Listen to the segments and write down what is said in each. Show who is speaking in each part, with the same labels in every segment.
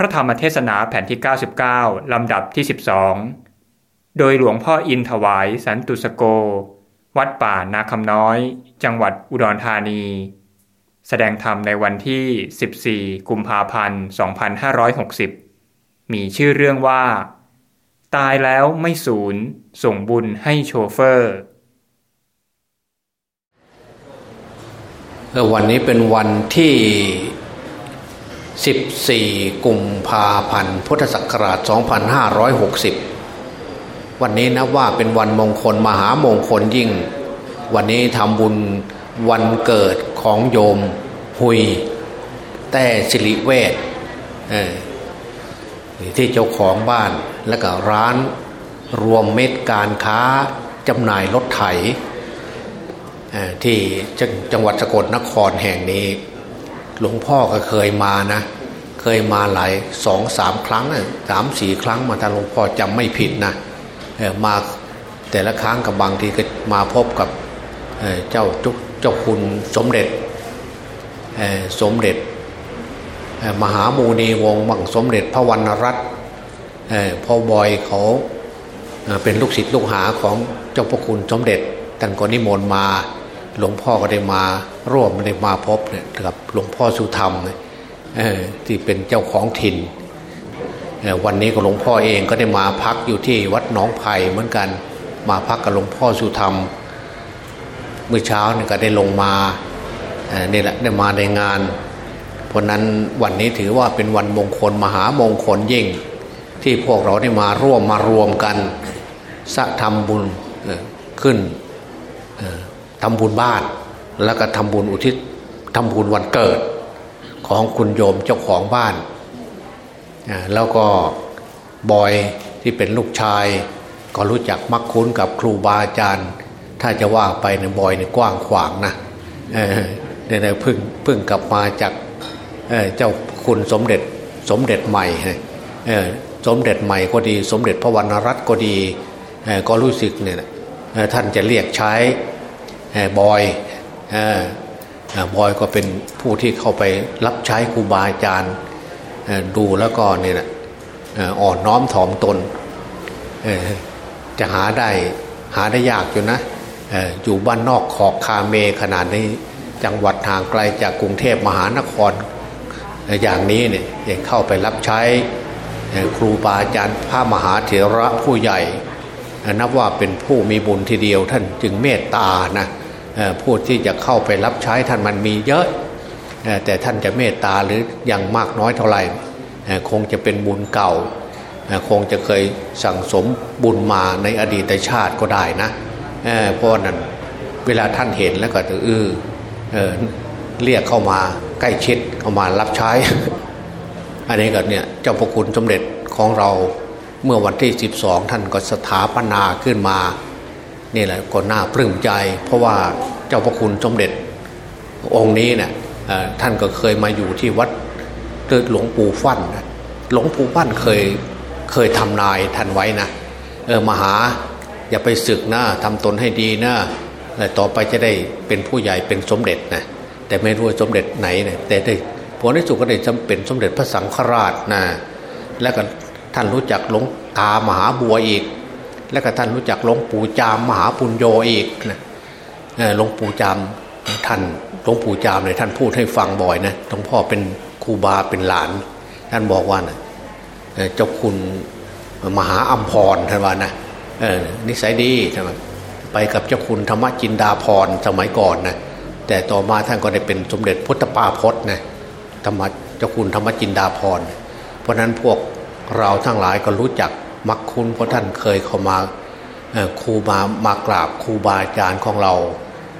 Speaker 1: ระธรรมเทศนาแผ่นที่ 99 ลำดับที่ 12 โดยหลวงพ่ออินถวายสันตุสโก วัดป่านาคำน้อย จังหวัดอุดรธานี แสดงธรรมในวันที่ 14 กุมภาพันธ์ 2560 มีชื่อเรื่องว่า ตายแล้วไม่สูญส่งบุญให้โชเฟอร์
Speaker 2: วันนี้เป็นวันที่ 14 กุมภาพันธ์ พุทธศักราช 2560 วันนี้นะว่าเป็นวันมงคลมหามงคลยิ่ง วันนี้ทำบุญวันเกิดของโยมหุย แต่สิริเวทที่เจ้าของบ้านและก็ร้านรวมเม็ดการค้าจำหน่ายรถไถที่จังหวัดสกลนครแห่งนี้ หลวงพ่อก็เคยมานะ เคยมาหลายสองสามครั้งสามสี่ครั้งมาถ้านหลวงพ่อจำไม่ผิดนะมาแต่ละครั้งกับบางทีก็มาพบกับเจ้าจุกเจ้าคุณสมเด็จสมเด็จ มหาโมนีวงศ์บังสมเด็จพระวรรณรัตน์พ่อบอยเขาเป็นลูกศิษย์ลูกหาของเจ้าพระคุณสมเด็จท่านก็นิมนต์มา หลวงพ่อก็ได้มาร่วมได้มาพบเนี่ยกับหลวงพ่อสุธรรมเนี่ยที่เป็นเจ้าของถิ่นวันนี้ก็หลวงพ่อเองก็ได้มาพักอยู่ที่วัดหนองไผ่เหมือนกันมาพักกับหลวงพ่อสุธรรม เมื่อเช้าเนี่ยก็ได้ลงมาเนี่แหละได้มาในงาน เพราะนั้นวันนี้ถือว่าเป็นวันมงคลมหามงคลยิ่ง ที่พวกเราได้มาร่วมมารวมกันสะทำบุญขึ้น ทำบุญบ้าน แล้วก็ทำบุญอุทิศทำบุญวันเกิด ของคุณโยมเจ้าของบ้าน แล้วก็บอยที่เป็นลูกชาย ก็รู้จักมักคุ้นกับครูบาอาจารย์ ถ้าจะว่าไปเนี่ยบอยเนี่ยกว้างขวางนะเนี่ยเพิ่งเพิ่งกลับมาจากเจ้าคุณสมเด็จสมเด็จใหม่สมเด็จใหม่ก็ดี สมเด็จพระวรรณรัตน์ก็ดีก็รู้สึกเนี่ยท่านจะเรียกใช้ บอยบอยก็เป็นผู้ที่เข้าไปรับใช้ครูบาอาจารย์ดูแล้วก็เนี่ยอ่อนน้อมถ่อมตนจะหาได้หาได้ยากอยู่นะอยู่บ้านนอกขอบคาเมขนาดนี้จังหวัดทางไกลจากกรุงเทพมหานคร อย่างนี้เนี่ยยังเข้าไปรับใช้ครูบาอาจารย์พระมหาเถระผู้ใหญ่ นับว่าเป็นผู้มีบุญทีเดียวท่านจึงเมตตานะ ผู้ที่จะเข้าไปรับใช้ท่านมันมีเยอะ แต่ท่านจะเมตตาหรืออย่างมากน้อยเท่าไหร่คงจะเป็นบุญเก่า คงจะเคยสั่งสมบุญมาในอดีตชาติก็ได้นะเพราะนั้นเวลาท่านเห็นแล้วก็จะอือเรียกเข้ามาใกล้ชิดเข้ามารับใช้ อันนี้ก็เนี่ยเจ้าพระคุณสมเด็จของเราเมื่อวันที่ 12 ท่านก็สถาปนาขึ้นมา นี่แหละก็น่าปลื้มใจ เพราะว่าเจ้าพระคุณสมเด็จองค์นี้เนี่ยท่านก็เคยมาอยู่ที่วัดหลวงปู่ฟั่นหลวงปู่ฟั่นเคยเคยทำนายท่านไว้นะเออมหาอย่าไปศึกนะทำตนให้ดีนะต่อไปจะได้เป็นผู้ใหญ่เป็นสมเด็จนะแต่ไม่รู้สมเด็จไหนเนะแต่ได้ผลที่สุดก็ได้จำเป็นสมเด็จพระสังฆราชนะแล้วก็ท่านรู้จักหลวงตามหาบัวอีก แล้วก็ท่านรู้จักหลวงปู่จามมหาปุญโยอีกนะหลวงปู่จามท่านหลวงปู่จามเนี่ยท่านพูดให้ฟังบ่อยนะหลวงพ่อเป็นครูบาเป็นหลาน ท่านบอกว่านะเจ้าคุณมหาอัมพรท่านว่านะนิสัยดีใช่ไหมไปกับเจ้าคุณธรรมจินดาพรสมัยก่อนนะแต่ต่อมาท่านก็ได้เป็นสมเด็จพุทธปาพจน์นะธรรมเจ้าคุณธรรมจินดาพร เพราะนั้นพวกเราทั้งหลายก็รู้จัก มักคุ้นเพราะท่านเคยเข้ามาครูมามากราบครูบาอาจารย์ของเรา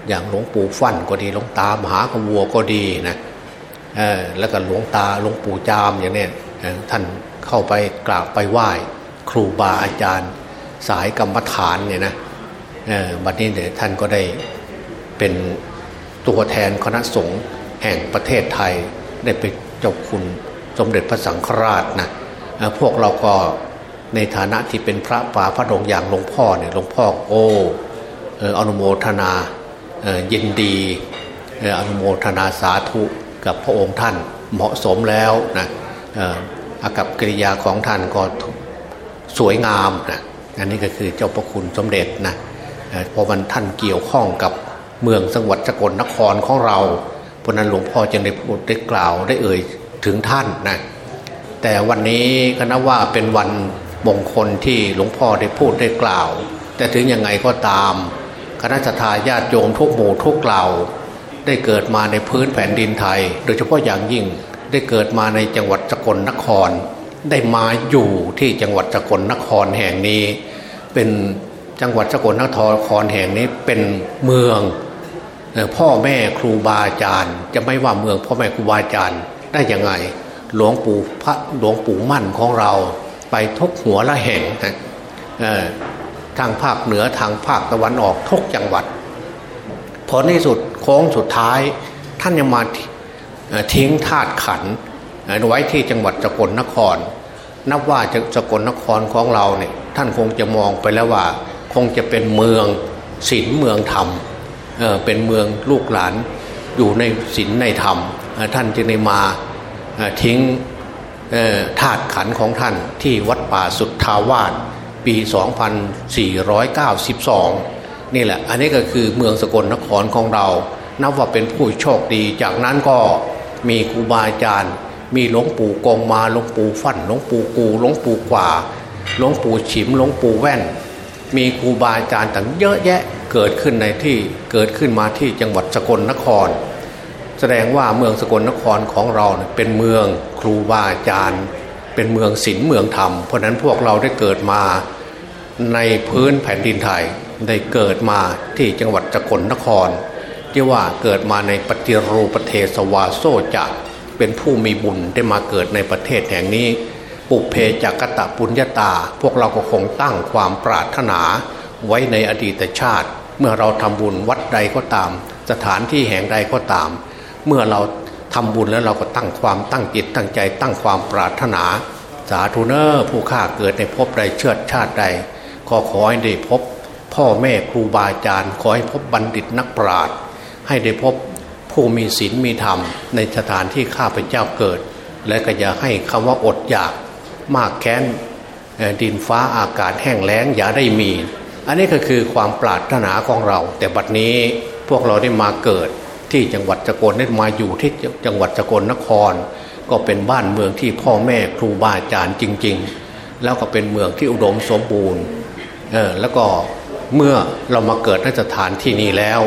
Speaker 2: อย่างหลวงปู่ฟั่นก็ดีหลวงตามหากวัวก็ดีนะแล้วก็หลวงตาหลวงปู่จามอย่างนี้ท่านเข้าไปกราบไปไหว้ครูบาอาจารย์สายกรรมฐานเนี่ยนะบัดนี้เดี๋ยวท่านก็ได้เป็นตัวแทนคณะสงฆ์แห่งประเทศไทยได้ไปเจ้าคุณสมเด็จพระสังฆราชนะพวกเราก็ ในฐานะที่เป็นพระป่าพระดงอย่างหลวงพ่อเนี่ยหลวงพ่อโอ้อนุโมทนายินดีอนุโมทนาสาธุกับพระองค์ท่านเหมาะสมแล้วนะอากับกิริยาของท่านก็สวยงามนะอันนี้ก็คือเจ้าพระคุณสมเด็จนะพราะมันท่านเกี่ยวข้องกับเมืองจังหวัดสกลนครของเราเพราะนั้นหลวงพ่อจึงได้พูดได้กล่าวได้เอ่ยถึงท่านนะแต่วันนี้ก็นับว่าเป็นวัน มงคลที่หลวงพ่อได้พูดได้กล่าว แต่ถึงยังไงก็ตาม คณะทาญาติโยมทุกหมู่ทุกเหล่า ได้เกิดมาในพื้นแผ่นดินไทย โดยเฉพาะอย่างยิ่งได้เกิดมาในจังหวัดสกลนคร ได้มาอยู่ที่จังหวัดสกลนครแห่งนี้ เป็นจังหวัดสกลนครแห่งนี้เป็นเมืองพ่อแม่ครูบาอาจารย์ จะไม่ว่าเมืองพ่อแม่ครูบาอาจารย์ได้ยังไง หลวงปู่พระหลวงปู่มั่นของเรา ไปทุกหัวละแห่งนะทางภาคเหนือทางภาคตะวันออกทุกจังหวัดผลในสุดโค้งสุดท้ายท่านยังมาทิ้งธาตุขันไว้ที่จังหวัดสกลนคร นับว่าจะสกลนครของเราเนี่ยท่านคงจะมองไปแล้วว่า คงจะเป็นเมืองศีลเมืองธรรมเเป็นเมืองลูกหลานอยู่ในศีลในธรรมท่านจึงได้มาทิ้ง ธาตุขันของท่านที่วัดป่าสุทธาวาสปี 2492 นี่แหละ อันนี้ก็คือเมืองสกลนครของเรา นับว่าเป็นผู้โชคดี จากนั้นก็มีครูบาอาจารย์ มีหลวงปู่กองมาหลวงปู่ฟั่นหลวงปู่กูหลวงปู่กว่าหลวงปู่ฉิมหลวงปู่แว่น มีครูบาอาจารย์ต่างเยอะแยะเกิดขึ้นในที่เกิดขึ้นมาที่จังหวัดสกลนคร แสดงว่าเมืองสกลนครของเราเป็นเมืองครูบาอาจารย์ เป็นเมืองศิลป์เมืองธรรม เพราะนั้นพวกเราได้เกิดมาในพื้นแผ่นดินไทยได้เกิดมาที่จังหวัดสกลนครที่ว่าเกิดมาในปฏิรูประเทศวาโซจะเป็นผู้มีบุญได้มาเกิดในประเทศแห่งนี้ ปุเพจักตะปุญญาตา พวกเราก็คงตั้งความปรารถนาไว้ในอดีตชาติ เมื่อเราทำบุญวัดใดก็ตาม สถานที่แห่งใดก็ตาม เมื่อเราทำบุญแล้วเราก็ตั้งความตั้งจิตตั้งใจ ตั้งความปรารถนา สาธุเนอร์ผู้ข้าเกิดในภพใดเชื้อชาติใดขอขอให้ได้พบ พ่อแม่ครูบาอาจารย์ขอให้พบบัณฑิตนักปราชญ์ให้ได้พบผู้มีศีลมีธรรม ในสถานที่ข้าพเจ้าเกิด และก็อย่าให้คำว่าอดอยากมากแค้นดินฟ้าอากาศแห้งแล้งอย่าได้มี อันนี้ก็คือความปรารถนาของเรา แต่บัดนี้พวกเราได้มาเกิด ที่จังหวัดสกลได้มาอยู่ที่จังหวัดสกลนคร ก็เป็นบ้านเมืองที่พ่อแม่ครูบาอาจารย์จริง ๆ แล้วก็เป็นเมืองที่อุดมสมบูรณ์เออแล้วก็เมื่อเรามาเกิดนสถานที่นี้แล้ว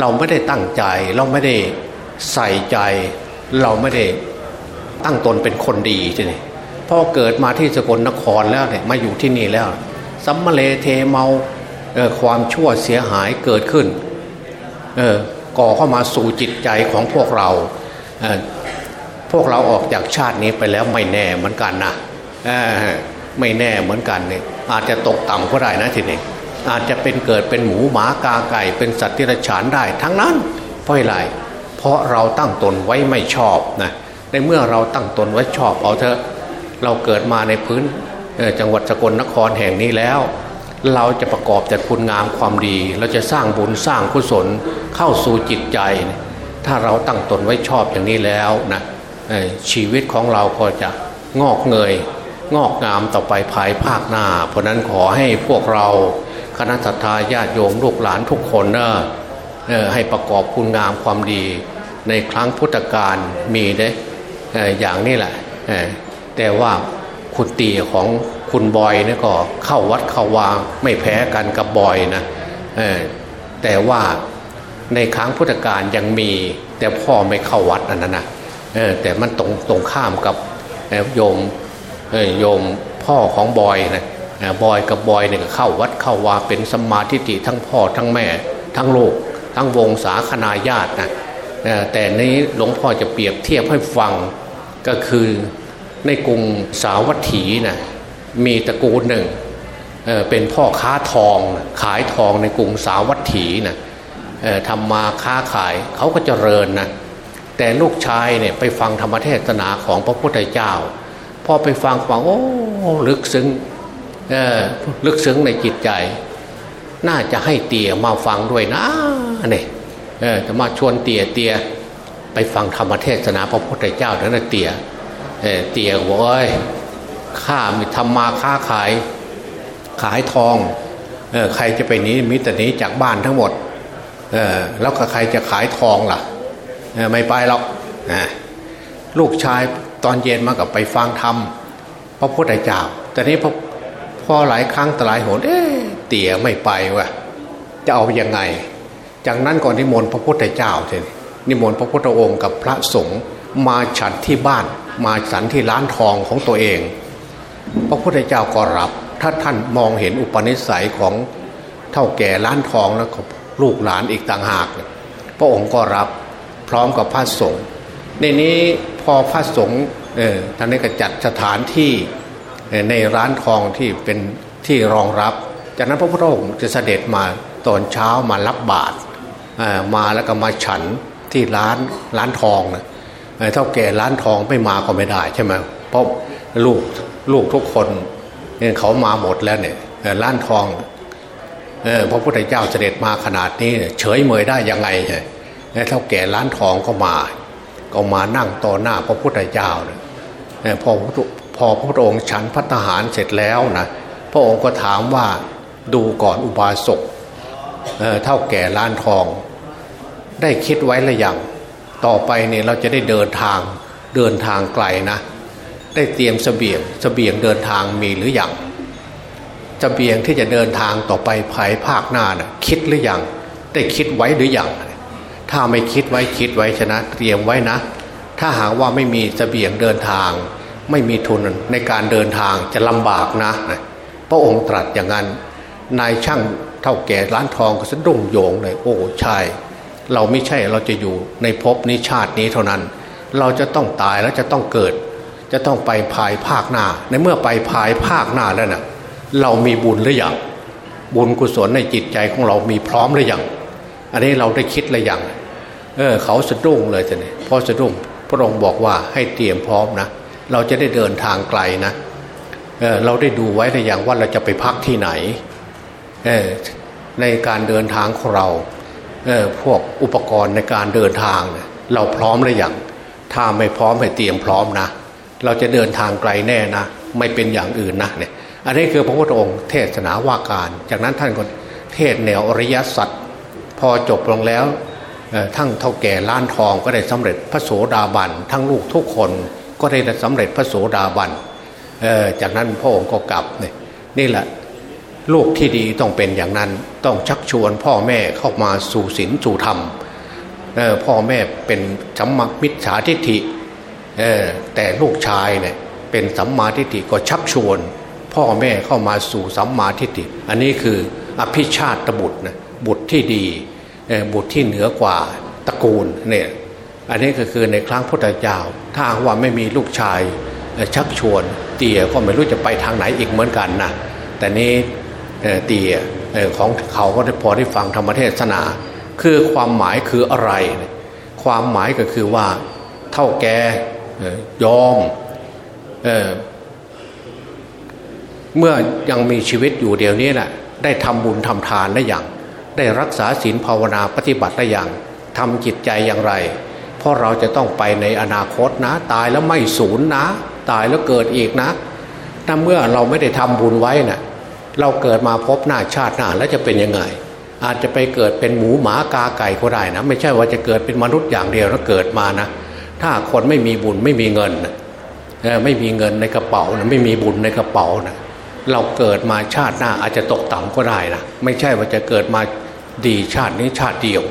Speaker 2: เราไม่ได้ตั้งใจเราไม่ได้ใส่ใจ เราไม่ได้ตั้งตนเป็นคนดีทีนี้พอเกิดมาที่สกลนครแล้วเนี่ยมาอยู่ที่นี่แล้วสัมมาเลเทเมาความชั่วเสียหายเกิดขึ้น เออ ก่อเข้ามาสู่จิตใจของพวกเราพวกเราออกจากชาตินี้ไปแล้วไม่แน่เหมือนกันนะไม่แน่เหมือนกันเนี่ยอาจจะตกต่ำก็ได้นะทีนี้อาจจะเป็นเกิดเป็นหมูหมากาไก่ เป็นสัตว์ที่ระฉานได้ทั้งนั้นเพราะอะไรเพราะเราตั้งตนไว้ไม่ชอบนะในเมื่อเราตั้งตนไว้ชอบเอาเถอะเราเกิดมาในพื้นจังหวัดสกลนครแห่งนี้แล้ว เราจะประกอบแต่คุณงามความดี เราจะสร้างบุญสร้างกุศลเข้าสู่จิตใจ ถ้าเราตั้งตนไว้ชอบอย่างนี้แล้วนะชีวิตของเราก็จะงอกเงย งอกงามต่อไปภายภาคหน้า เพราะนั้นขอให้พวกเราคณะสัตยาญาติโยมลูกหลานทุกคนนะให้ประกอบคุณงามความดี ในครั้งพุทธกาลมีได้อย่างนี้แหละแต่ว่าคุณตีของ คุณบอยเนี่ยก็เข้าวัดเข้าวางไม่แพ้กันกับบอยนะแต่ว่าในครั้งพุทธกาลยังมี แต่พ่อไม่เข้าวัดอันั่นนะแต่มันตรงตรงข้ามกับโยมโยมพ่อของบอยนะบอยกับบอยเนี่ยเข้าวัดเข้าวาเป็นสมาธิิทั้งพ่อทั้งแม่ ทั้งลูก ทั้งวงศาคณาญาตินะแต่นี้หลวงพ่อจะเปรียบเทียบให้ฟังก็คือในกรุงสาวัตถีนะ มีตระกูลหนึ่งเเป็นพ่อค้าทองขายทองในกรุงสาวัตถีนะทำมาค้าขายเขาก็เจริญนะแต่ลูกชายเนี่ยไปฟังธรรมเทศนาของพระพุทธเจ้าพอไปฟังฟังโอ้ลึกซึ้งลึกซึ้งในจิตใจ น่าจะให้เตียมาฟังด้วยนะเนี่ยจะมาชวนเตียเตียไปฟังธรรมเทศนาพระพุทธเจ้านั่นะเตียเตียบอกเอ้ย ข้ามีทำมาค้าขาย ขายทองเออใครจะไปนี้มิตรนี้จากบ้านทั้งหมดเออแล้วก็ใครจะขายทองล่ะไม่ไปหรอกนะลูกชายตอนเย็นมากับไปฟังธรรมพระพุทธเจ้าแต่นี้พอพอหลายครั้งแต่หลายหนเอ๊เตี่ยไม่ไปวะจะเอาอยัางไง จากนั้นก่อนนิมนต์พระพุทธเจ้าเถอะนิมนต์พระพุทธองค์กับพระสงฆ์มาฉันที่บ้าน มาฉันที่ร้านทองของตัวเอง พระพุทธเจ้าก็รับ ถ้าท่านมองเห็นอุปนิสัยของเท่าแก่ร้านทองแล้วก็ลูกหลานอีกต่างหาก พระองค์ก็รับพร้อมกับพระสงฆ์ในนี้พอพระสงฆ์เออท่านนี้ก็จัดสถานที่ในร้านทองที่เป็นที่รองรับ จากนั้นพระพุทธองค์จะเสด็จมาตอนเช้ามารับบาตรมาแล้วก็มาฉันที่ร้านร้านทองนะเท่าแก่ร้านทองไม่มาก็ไม่ได้ใช่ไหม เพราะลูกลูกทุกคนเนี่ยเขามาหมดแล้วเนี่ยร้านทองพระพุทธเจ้าเสด็จมาขนาดนี้เฉยเมยได้ยังไงเท่าแก่ร้านทองก็มา ก็มานั่งต่อหน้าพระพุทธเจ้าเนี่ยพอพอพระองค์ฉันพัฒหารเสร็จแล้วนะพระองค์ก็ถามว่าดูก่อนอุบาสกเเท่าแก่ร้านทอง ได้คิดไว้หรือยังต่อไปเนี่ยเราจะได้เดินทางเดินทางไกลนะ ได้เตรียมสเสบียงสเสบียงเดินทางมีหรือยังสเสบียงที่จะเดินทางต่อไปภายภาคหน้านะ่ะคิดหรือยังได้คิดไว้หรือยังถ้าไม่คิดไว้คิดไว้ชนะ เตรียมไว้นะ ถ้าหากว่าไม่มีสเสบียงเดินทาง ไม่มีทุนในการเดินทางจะลำบากนะพระองค์ตรัสอย่างนั้นนายช่างเท่าแก่ร้านทองก็สะดุ้งโยงเลยโอ้ใช่เราไม่ใช่เราจะอยู่ในภพนี้ชาตินี้เท่านั้น เราจะต้องตายแล้วจะต้องเกิด จะต้องไปภายภาคหน้า ในเมื่อไปภายภาคหน้าแล้วนะ่ะเรามีบุญหรือยังบุญกุศลในจิตใจของเรามีพร้อมหรือยังอันนี้เราได้คิดหรือยังเออเขาสะดุ้งเลยจะเนี่ยพอสะดุ้งพระองค์บอกว่าให้เตรียมพร้อมนะ เราจะได้เดินทางไกลนะเออเราได้ดูไว้หรือยังว่าเราจะไปพักที่ไหนเออในการเดินทางของเราเออพวกอุปกรณ์ในการเดินทาง เราพร้อมหรือยังถ้าไม่พร้อมให้เตรียมพร้อมนะ เราจะเดินทางไกลแน่นะไม่เป็นอย่างอื่นนะเนี่ยอันนี้คือพระพุทธองค์เทศนาว่าการ จากนั้นท่านก็เทศแนวอริยสัจพอจบลงแล้วทั้งเท่าแก่ล้านทองก็ได้สำเร็จพระโสดาบันทั้งลูกทุกคนก็ได้สำเร็จพระโสดาบันจากนั้นพระองค์ก็กลับเนี่ยนี่แหละลูกที่ดีต้องเป็นอย่างนั้นต้องชักชวนพ่อแม่เข้ามาสู่ศีลสู่ธรรมพ่อแม่เป็นสัมมามิจฉาทิฏฐิ แต่ลูกชายเนี่ยเป็นสัมมาทิฏฐิก็ชักชวน พ่อแม่เข้ามาสู่สัมมาทิฏฐิอันนี้คืออภิชาติบุตรนะบุตรที่ดีบุตรที่เหนือกว่าตระกูลเนี่ยอันนี้ก็คือในครั้งพุทธเจ้าถ้าว่าไม่มีลูกชายชักชวน เตี่ยก็ไม่รู้จะไปทางไหนอีกเหมือนกันนะแต่นี้เตียของเขาก็ได้พอได้ฟังธรรมเทศนา คือความหมายคืออะไร ความหมายก็คือว่าเท่าแก ยอมเเมื่อยังมีชีวิตอยู่เดียวนี้แหละได้ทำบุญทำทานได้อย่าง ได้รักษาศีลภาวนาปฏิบัติได้อย่างทำจิตใจอย่างไร เพราะเราจะต้องไปในอนาคตนะ ตายแล้วไม่สูญนะ ตายแล้วเกิดอีกนะถ้าเมื่อเราไม่ได้ทำบุญไว้นะ่ะเราเกิดมาพบหน้าชาติหน้าแล้วจะเป็นยังไง อาจจะไปเกิดเป็นหมูหมากาไก่ก็ได้นะ ไม่ใช่ว่าจะเกิดเป็นมนุษย์อย่างเดียวแล้วเกิดมานะ ถ้าคนไม่มีบุญไม่มีเงินไม่มีเงินในกระเป๋านะไม่มีบุญในกระเป๋านะเราเกิดมาชาติหน้าอาจจะตกต่ำก็ได้นะไม่ใช่ว่าจะเกิดมาดีชาตินี้ชาติเดียว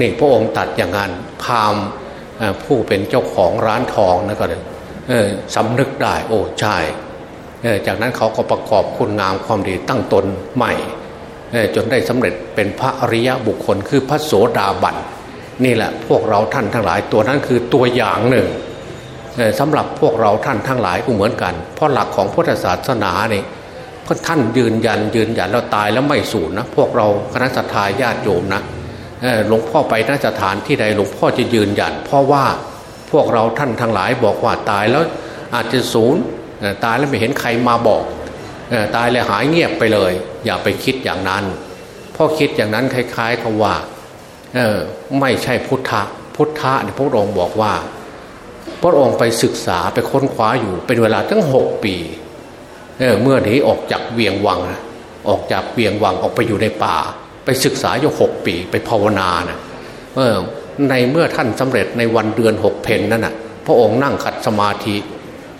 Speaker 2: นี่พระองค์ตัดอย่างนั้นพามผู้เป็นเจ้าของร้านทองนะก็เลยสำนึกได้ โอ้ใช่จากนั้นเขาก็ประกอบคุณงามความดีตั้งตนใหม่จนได้สำเร็จเป็นพระอริยะบุคคลคือพระโสดาบัน นี่แหละพวกเราท่านทั้งหลาย ตัวนั้นคือตัวอย่างหนึ่งสำหรับพวกเราท่านทั้งหลายก็เหมือนกัน เพราะหลักของพุทธศาสนาเนี่ยพท่านยืนยันยืนยันแล้วตายแล้วไม่สูญนะพวกเราคณะสัตยาญาติโยมนะหลวงพ่อไปนสถานที่ใดหลวงพ่อจะยืนยัน เพราะว่าพวกเราท่านทั้งหลายบอกว่าตายแล้วอาจจะสูญตายแล้วไม่เห็นใครมาบอกตายแล้วหายเงียบไปเลย อย่าไปคิดอย่างนั้นพ่อคิดอย่างนั้นคล้ายๆกับว่า ไม่ใช่พุทธะพุทธะเนี่ยพระองค์บอกว่า พระองค์ไปศึกษาไปค้นคว้าอยู่เป็นเวลาตั้งหกปีเเมื่อนี้ออกจากเวียงวังนะออกจากเวียงวังออกไปอยู่ในป่า ไปศึกษาอยู่หกปี ไปภาวนานะเออในเมื่อท่านสำเร็จในวันเดือนหกเพนนั่นนะ่ะพระองค์นั่งขัดสมาธิ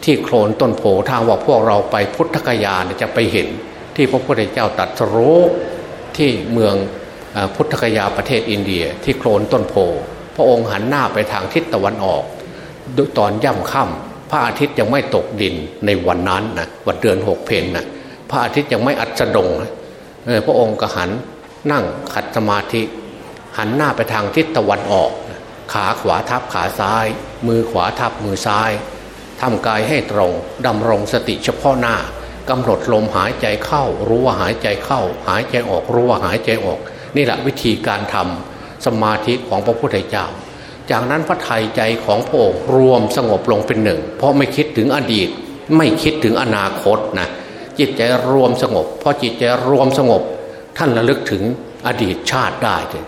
Speaker 2: ที่โคลนต้นโพถ้าว่าพวกเราไปพุทธกยาจะไปเห็น ที่พระพุทธเจ้าตัดสรู้ที่เมือง พุทธกยาประเทศอินเดียที่โคลนต้นโพ พระองค์หันหน้าไปทางทิศตะวันออกตอนย่ำค่ำพระอาทิตย์ยังไม่ตกดินในวันนั้นนะวันเดือนหกเพนนะพระอาทิตย์ยังไม่อัสดงนะพระองค์ก็หันนั่งขัดสมาธิ หันหน้าไปทางทิศตะวันออก ขาขวาทับขาซ้าย มือขวาทับมือซ้ายทำกายให้ตรงดำรงสติเฉพาะหน้ากำหนดลมหายใจเข้า รู้ว่าหายใจเข้า หายใจออกรู้ว่าหายใจออก นี่แหละวิธีการทำสมาธิของพระพุทธเจ้า จากนั้นพระไทยใจของพระองค์รวมสงบลงเป็นหนึ่ง เพราะไม่คิดถึงอดีต ไม่คิดถึงอนาคตนะจิตใจรวมสงบพอจิตใจรวมสงบ ท่านระลึกถึงอดีตชาติได้เลย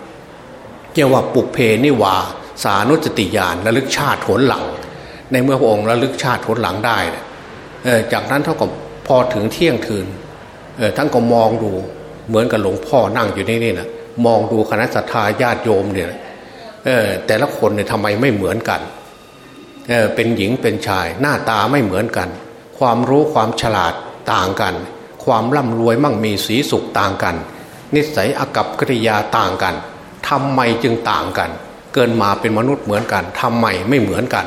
Speaker 2: เรียกว่าปุเพนิวาสานุจติยานระลึกชาติผลหลัง ในเมื่อพระองค์ระลึกชาติผลหลังได้ จากนั้นเท่ากับพอถึงเที่ยงคืนท่านก็มองดู เหมือนกับหลวงพ่อนั่งอยู่นี่นี่นะมองดูคณะสัตยาญาติโยมเนี่ยแต่ละคนเนี่ยทำไมไม่เหมือนกันเเป็นหญิงเป็นชาย หน้าตาไม่เหมือนกัน ความรู้ความฉลาดต่างกัน ความร่ำรวยมั่งมีสีสุขต่างกัน นิสัยอากับกิริยาต่างกันทำไมจึงต่างกัน เกินมาเป็นมนุษย์เหมือนกันทำไมไม่เหมือนกัน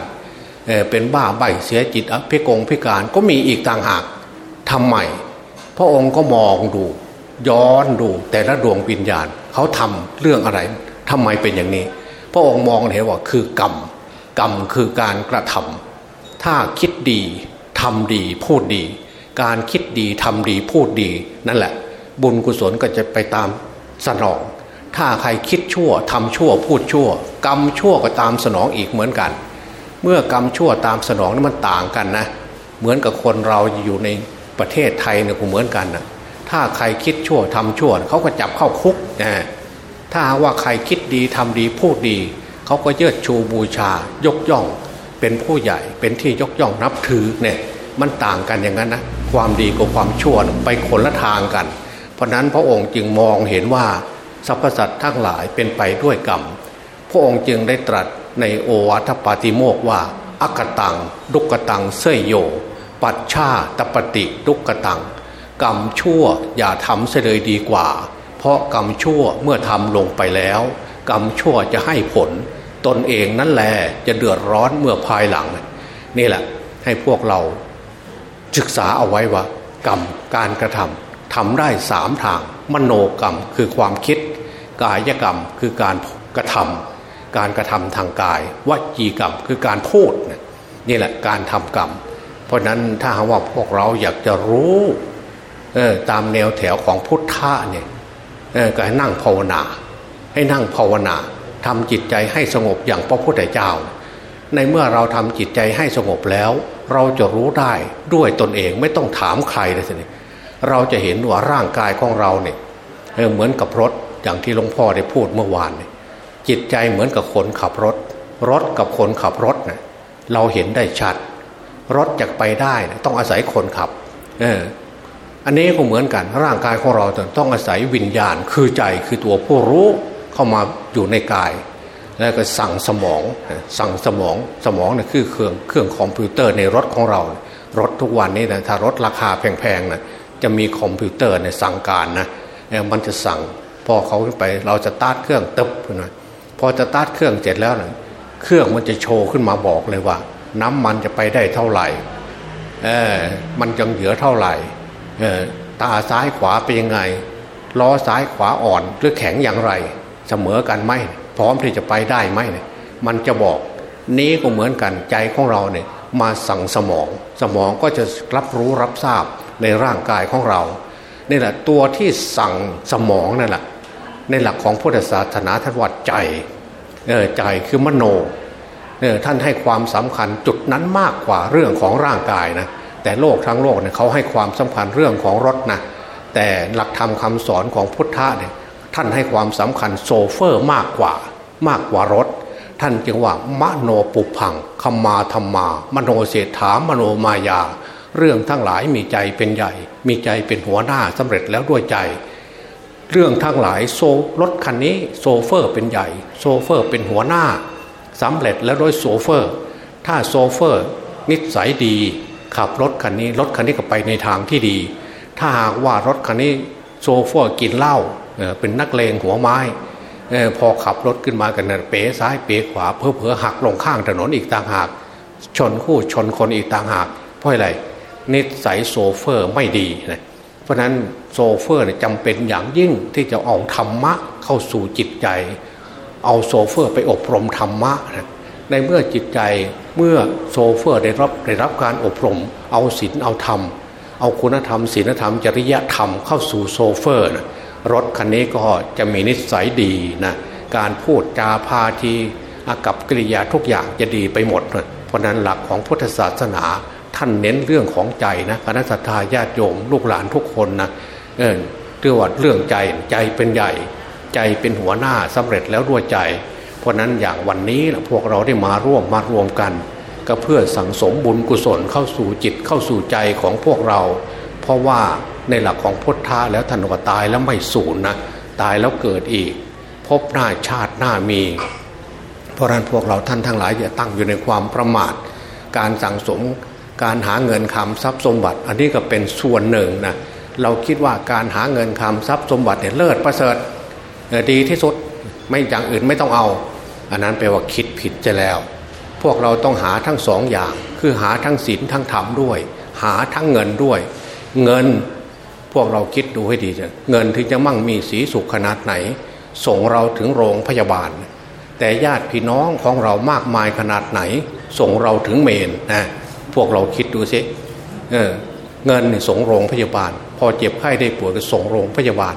Speaker 2: เเป็นบ้าใบเสียจิตพิกงพิการก็มีอีกต่างหากทำไมพระองค์ก็มองดู ย้อนดูแต่ละดวงวิญญาณเขาทำเรื่องอะไรทำไมเป็นอย่างนี้ พระองค์มองเห็นว่าคือกรรมกรรมคือการกระทำถ้าคิดดีทำดีพูดดี การคิดดีทำดีพูดดี นั่นแหละ บุญกุศลก็จะไปตามสนอง ถ้าใครคิดชั่วทำชั่วพูดชั่ว กรรมชั่วก็ตามสนองอีกเหมือนกัน เมื่อกรรมชั่วตามสนองนี่มันต่างกันนะ เหมือนกับคนเราอยู่ในประเทศไทยเนี่ยก็เหมือนกันนะ ถ้าใครคิดชั่วทำชั่วเขาก็จับเข้าคุกนะถ้าว่าใครคิดดีทำดีพูดดี เขาก็เยิดชูบูชายกย่อง เป็นผู้ใหญ่เป็นที่ยกย่องนับถือเนี่ยมันต่างกันอย่างนั้นนะความดีกับความชั่วไปคนละทางกัน เพราะนั้นพระองค์จึงมองเห็นว่าสรรพสัตว์ทั้งหลายเป็นไปด้วยกรรมพระองค์จึงได้ตรัสในโอวาทปาติโมกว่าอักตังดุกตังเสยโย ปัจชาตปฏิทุกตัง กรรมชั่วอย่าทำเสียเลยดีกว่า เพราะกรรมชั่วเมื่อทำลงไปแล้ว กรรมชั่วจะให้ผล ตนเองนั่นแหละจะเดือดร้อนเมื่อภายหลัง นี่แหละให้พวกเราศึกษาเอาไว้ว่า กรรมการกระทำทำได้สามทาง มโนกรรมคือความคิด กายกรรมคือการกระทำการกระทำทางกายวจีกรรมคือการพูดนี่แหละการทำกรรม เพราะนั้นถ้าว่าพวกเราอยากจะรู้ ตามแนวแถวของพุทธะเนี่ยก็ให้นั่งภาวนา ให้นั่งภาวนาทำจิตใจให้สงบอย่างพระพุทธเจ้า ในเมื่อเราทำจิตใจให้สงบแล้ว เราจะรู้ได้ด้วยตนเองไม่ต้องถามใครเลยสิเราจะเห็นว่าร่างกายของเราเนี่ยเหมือนกับรถอย่างที่หลวงพ่อได้พูดเมื่อวานจิตใจเหมือนกับคนขับรถ รถกับคนขับรถเนะเราเห็นได้ชัด รถจะไปได้ต้องอาศัยคนขับ เออ อันนี้ก็เหมือนกันร่างกายของเราต้องอาศัยวิญญาณคือใจคือตัวผู้รู้เข้ามาอยู่ในกาย แล้วก็สั่งสมองสั่งสมองสมองนี่ยคือเครื่องเครื่องคอมพิวเตอร์ในรถของเรา รถทุกวันนี้นะถ้ารถราคาแพงๆนะจะมีคอมพิวเตอร์ในสั่งการนะมันจะสั่งพอเขาขึ้นไปเราจะสตาร์ทเครื่องตึบขึ้นมาพอสตาร์ทเครื่องเสร็จแล้วนะเครื่องมันจะโชว์ขึ้นมาบอกเลยว่า น้ำมันจะไปได้เท่าไหร่เออมันจังเหลือเท่าไหร่ ตาซ้ายขวาเป็นยังไง ล้อซ้ายขวาอ่อนหรือแข็งอย่างไร เสมอกันไหมพร้อมที่จะไปได้ไหมเนี่ยมันจะบอกนี้ก็เหมือนกันใจของเราเนี่ยมาสั่งสมอง สมองก็จะรับรู้รับทราบในร่างกายของเรานี่แหละตัวที่สั่งสมองนั่นแหละในหลักของพุทธศาสนาท่านวัดใจเออใจคือมโนท่านให้ความสำคัญจุดนั้นมากกว่าเรื่องของร่างกายนะ แต่โลกทั้งโลกเนี่ยเขาให้ความสำคัญเรื่องของรถนะแต่หลักธรรมคาสอนของพุทธะเนี่ยท่านให้ความสำคัญโซเฟอร์มากกว่ามากกว่ารถ ท่านจึงว่ามโนปุพังคมาธรรมา มโนเศรษฐามโนมายา เรื่องทั้งหลายมีใจเป็นใหญ่ มีใจเป็นหัวหน้าสำเร็จแล้วด้วยใจ เรื่องทั้งหลายโซรถคันนี้โชเฟอร์เป็นใหญ่ โชเฟอร์เป็นหัวหน้าสำเร็จแล้วด้วยโชเฟอร์ ถ้าโชเฟอร์ นิสัยดี ขับรถคันนี้ รถคันนี้ก็ไปในทางที่ดี ถ้าหากว่ารถคันนี้โชเฟอร์กินเหล้าเป็นนักเลงหัวไม้พอขับรถขึ้นมากันเป๋ซ้ายเป๋ขวาเผลอเผลอหักลงข้างถนนอีกต่างหาก ชนคู่ชนคนอีกต่างหาก เพราะอะไรนิสัยโชเฟอร์ไม่ดีนะเพราะนั้นโชเฟอร์จำเป็นอย่างยิ่งที่จะเอาธรรมะเข้าสู่จิตใจ เอาโชเฟอร์ไปอบรมธรรมะนะ ในเมื่อจิตใจเมื่อโชเฟอร์ได้รับได้รับการอบรม เอาศีลเอาธรรม เอาคุณธรรมศีลธรรม จริยธรรมเข้าสู่โชเฟอร์นะรถคันนี้ก็จะมีนิสัยดีนะการพูดจาพาทีอากัปกิริยาทุกอย่างจะดีไปหมดเพราะนั้นหลักของพุทธศาสนาท่านเน้นเรื่องของใจนะคณะสัตยาญาติโยมลูกหลานทุกคนนะเออเรื่องว่าเรื่องใจใจเป็นใหญ่ ใจเป็นหัวหน้าสำเร็จแล้วด้วยใจ เพราะนั้นอย่างวันนี้พวกเราได้มาร่วมมารวมกัน ก็เพื่อสังสมบุญกุศลเข้าสู่จิตเข้าสู่ใจของพวกเรา เพราะว่าในหลักของพุทธะแล้วท่านว่าตายแล้วไม่สูญนะตายแล้วเกิดอีก พบหน้าชาติหน้ามี เพราะนั้นพวกเราท่านทั้งหลายอย่าตั้งอยู่ในความประมาท การสั่งสมการหาเงินคำทรัพย์สมบัติ อันนี้ก็เป็นส่วนหนึ่งนะเราคิดว่าการหาเงินคำทรัพย์สมบัติเนี่ยเลิศประเสริฐดีที่สุดไม่อย่างอื่นไม่ต้องเอา อันนั้นแปลว่าคิดผิดจะแล้ว พวกเราต้องหาทั้งสองอย่าง คือหาทั้งศีลทั้งธรรมด้วย หาทั้งเงินด้วย เงินพวกเราคิดดูให้ดีจะเงินที่จะมั่งมีสีสุขขนาดไหน ส่งเราถึงโรงพยาบาล แต่ญาติพี่น้องของเรามากมายขนาดไหน ส่งเราถึงเมนนะพวกเราคิดดูสิเออเงินส่งโรงพยาบาล พอเจ็บไข้ได้ป่วยก็ส่งโรงพยาบาล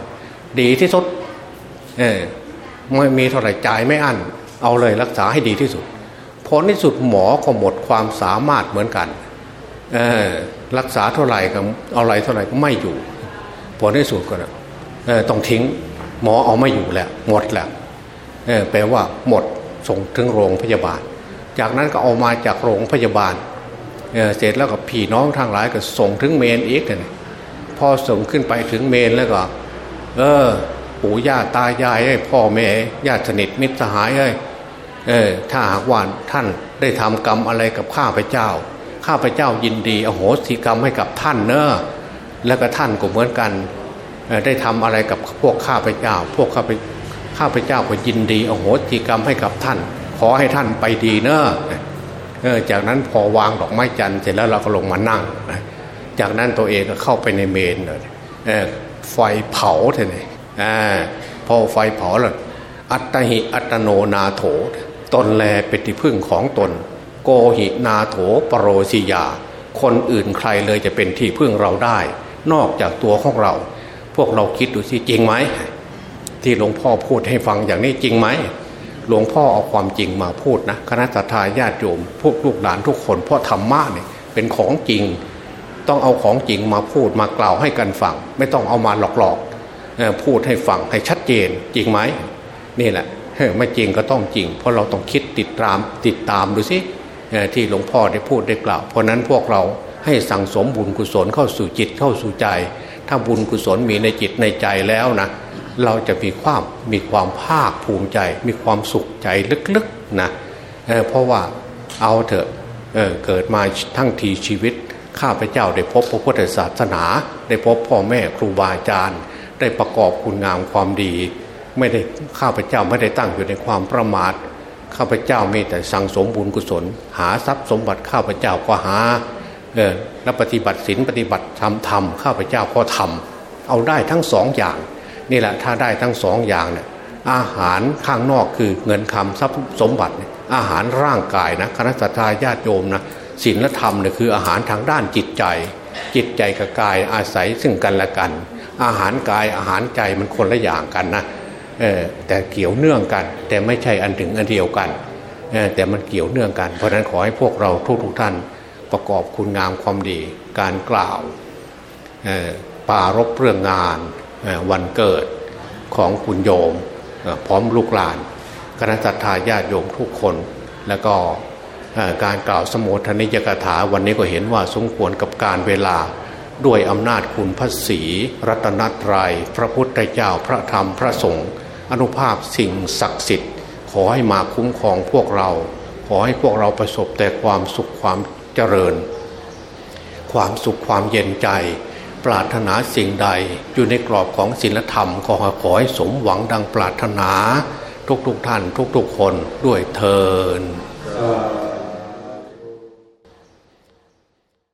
Speaker 2: ดีที่สุดเออไม่มีเท่าไหร่จ่ายไม่อั้น เอาเลยรักษาให้ดีที่สุดผลที่สุดหมอก็หมดความสามารถเหมือนกันรักษาเท่าไหร่ก็เอาอะไรเท่าไหร่ก็ไม่อยู่ ผลที่สุดก็ต้องทิ้งหมอเอาไม่อยู่แล้วหมดแล้วแปลว่าหมดส่งถึงโรงพยาบาล จากนั้นก็เอามาจากโรงพยาบาลเเสร็จแล้วก็พี่น้องทางหลายก็ส่งถึงเมนอีกนพอส่งขึ้นไปถึงเมนแล้วก็ เออ ปู่ย่าตายายพ่อแม่ญาติสนิทมิตรสหายเออถ้าหากว่าท่านได้ทำกรรมอะไรกับข้าพเจ้า ข้าพเจ้ายินดีอโหสิกรรมให้กับท่านเนอะแล้วก็ท่านก็เหมือนกันได้ทำอะไรกับพวกข้าพเจ้า พวกข้าพข้าพเจ้าก็ยินดีอโหสิกรรมให้กับท่าน ขอให้ท่านไปดีเนอะจากนั้นพอวางดอกไม้จันทร์เสร็จแล้วเราก็ลงมานั่ง จากนั้นตัวเองก็เข้าไปในเมนเลยไฟเผาเท่านี้ พอไฟเผาแล้วอัตหิอัตโนนาโถ ตนแลเป็นที่พึ่งของตน โกหินาโถปรโรสิยา คนอื่นใครเลยจะเป็นที่พึ่งเราได้ นอกจากตัวของเรา พวกเราคิดดูสิจริงไหม ที่หลวงพ่อพูดให้ฟังอย่างนี้จริงไหมหลวงพ่อเอาความจริงมาพูดนะคณะสัตยาญาติโยมพวกลูกหลานทุกคนเพราะธรรมะเนี่ยเป็นของจริง ต้องเอาของจริงมาพูดมากล่าวให้กันฟัง ไม่ต้องเอามาหลอกๆ พูดให้ฟังให้ชัดเจนจริงไหมนี่แหละไม่จริงก็ต้องจริง เพราะเราต้องคิดติดตามติดตามดูสิที่หลวงพ่อได้พูดได้กล่าว เพราะนั้นพวกเราให้สั่งสมบุญกุศลเข้าสู่จิตเข้าสู่ใจ ถ้าบุญกุศลมีในจิตในใจแล้วนะเราจะมีความมีความภาคภูมิใจ มีความสุขใจลึกๆนะเเพราะว่าเอาเถอะเเกิดมาทั้งทีชีวิต ข้าพเจ้าได้พบพระพุทธศาสนา ได้พบพ่อแม่ครูบาอาจารย์ ได้ประกอบคุณงามความดี ไม่ได้ข้าพเจ้าไม่ได้ตั้งอยู่ในความประมาทข้าพเจ้ามีแต่สั่งสมบุญกุศล หาทรัพย์สมบัติข้าพเจ้าก็หาเออแล้วปฏิบัติศีลปฏิบัติธรรมธรรมข้าพเจ้าก็ทำเอาได้ทั้งสองอย่างนี่แหละถ้าได้ทั้งสองอย่างเนี่ยอาหารข้างนอกคือเงินคำทรัพย์สมบัติ อาหารร่างกายนะคณะสัตยาญาติโยมนะศีลและธรรมเนี่ยคืออาหารทางด้านจิตใจ จิตใจกับกายอาศัยซึ่งกันและกัน อาหารกายอาหารใจมันคนละอย่างกันนะแต่เกี่ยวเนื่องกัน แต่ไม่ใช่อันถึงอันเดียวกันแต่มันเกี่ยวเนื่องกัน เพราะนั้นขอให้พวกเราทุกๆท่านประกอบคุณงามความดี การกล่าวปารบเรื่องงานวันเกิดของคุณโยมพร้อมลูกหลานคณะสัตยาญาติโยมทุกคน แล้วก็การกล่าวสมุทนิยกถาวันนี้ก็เห็นว่าสมควรกับการเวลา ด้วยอำนาจคุณพระศีรัตนตรยัยพระพุทธเจ้าพระธรรมพระสงฆ์อนุภาพสิ่งศักดิ์สิทธิ์ ขอให้มาคุ้มครองพวกเรา ขอให้พวกเราประสบแต่ความสุขความเจริญ ความสุขความเย็นใจ ปรารถนาสิ่งใดอยู่ในกรอบของศีลธรรมขอขอให้สมหวังดังปรารถนา ทุกๆทท่านทุกๆคนด้วยเทอ